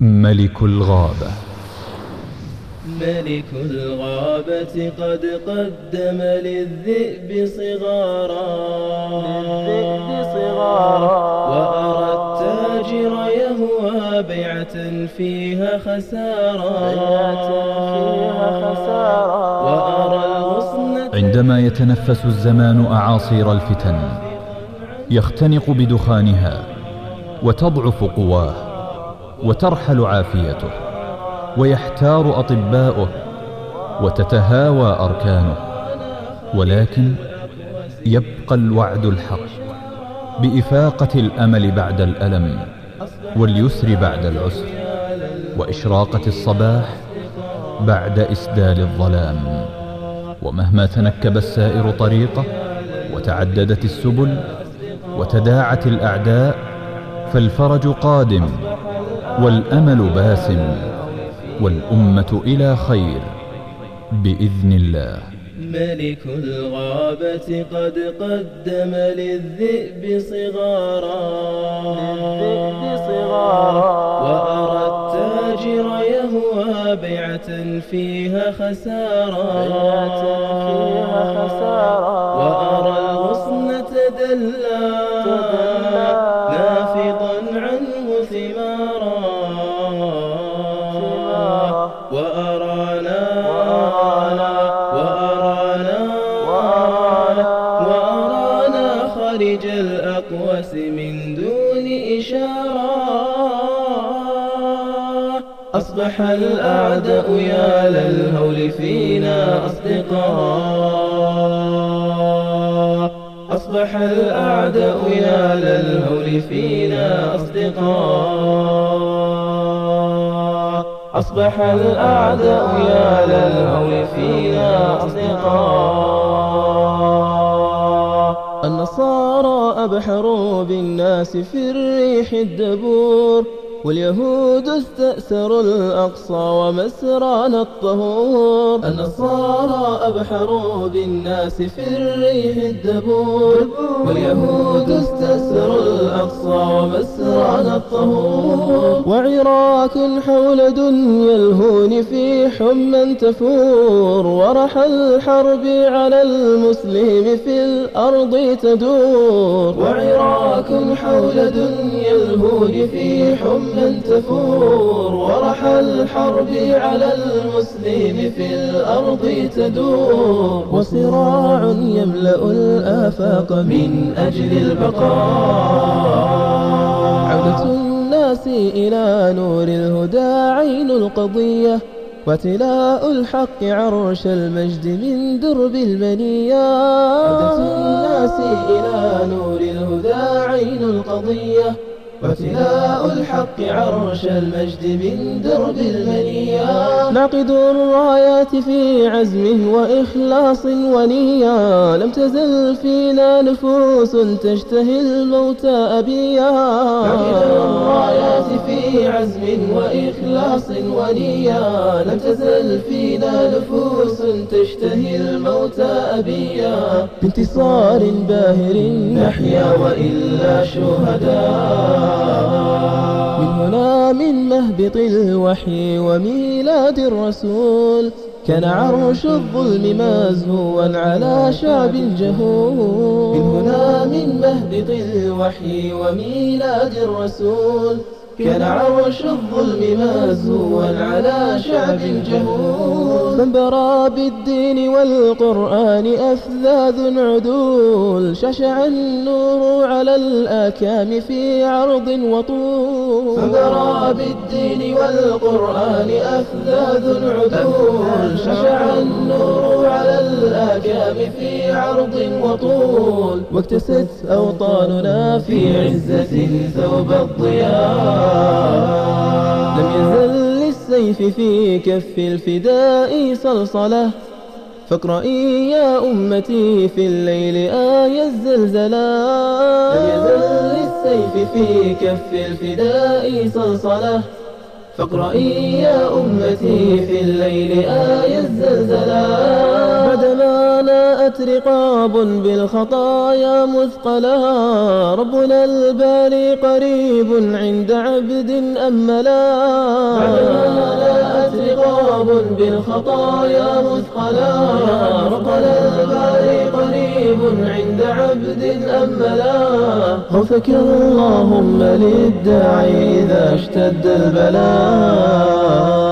ملك الغابة. ملك الغابة قد قدم للذئب صغارا. للذئب صغارا. وأرى التاجر يهوى بيعة فيها خسارا. بيعة فيها خسارا. وأرى الغصن عندما يتنفس الزمان أعاصير الفتن يختنق بدخانها وتضعف قواه. وترحل عافيته ويحتار أطباؤه وتتهاوى أركانه ولكن يبقى الوعد الحق بإفاقة الأمل بعد الألم واليسر بعد العسر وإشراقة الصباح بعد إسدال الظلام. ومهما تنكب السائر طريقه وتعددت السبل وتداعت الأعداء فالفرج قادم والأمل باسم والأمة إلى خير بإذن الله. ملك الغابة قد قدم للذئب صغارا. وأرى التاجر يهوى بيعة فيها خسارا. بيعة فيها خسارا. وأرى الغصن تدلى. الأقواس من دون إشارة. أصبح الأعداء يا للهول فينا أصدقاء. أصبح الأعداء يا للهول فينا أصدقاء. أصبح الأعداء يا للهول فينا أصدقاء. النصارى أبحروا بالناس في الريح الدبور واليهود استأسروا الأقصى ومسرانا الطهور. النصارى أبحروا بالناس في الريح الدبور. واليهود استأسروا الأقصى ومسرانا الطهور. وعراك حول دنيا الهون في حمى تفور. ورحى الحرب على المسلم في الأرض تدور. وعراك حول دنيا الهون في حمى تفور ورحى الحرب على المسلم في الأرض تدور. وصراع يملأ الآفاق من أجل البقاء. عودة الناس إلى نور الهدى عين القضية. وتلاء الحق عرش المجد من درب المنية. عودة الناس إلى نور الهدى عين القضية. وتلاء الحق عرش المجد من درب المنية نعقد الرايات في عزم وإخلاص ونية لم تزل فينا نفوس تشتهي الموت أبيا. نعقد الرايات في عزم وإخلاص ونية لم تزل فينا نفوس تشتهي الموت أبيا. بانتصار باهر نحيا وإلا شهداء. من هنا من مهبط الوحي وميلاد الرسول كان عرش الظلم مزهوا على شعب جهول. من هنا من مهبط الوحي وميلاد الرسول كان عرش الظلم مزهوا على شعب جهول فانبرى بالدين والقرآن أفذاذ عدول ششع النور على الآكام في عرض وطول. فانبرى بالدين والقرآن أفذاذ عدول ششع النور على الآكام في عرض وطول. واكتست أوطاننا في عزة ثوب الضياء. لم يزل للسيف في كف الفداء صلصلة. فاقرئي يا أمتي في الليل آي الزلزلة. لم يزل للسيف في كف الفداء صلصلة. فاقرئي يا أمتي في الليل آي الزلزلات بعدما ناءت رقاب بالخطايا مثقلا ربنا الباري قريب عند عبد أملا ناءت رقاب بالخطايا مثقلا ربنا الباري قريب عند عبد أملا خوفك اللهم للداعي. اشتد البلاء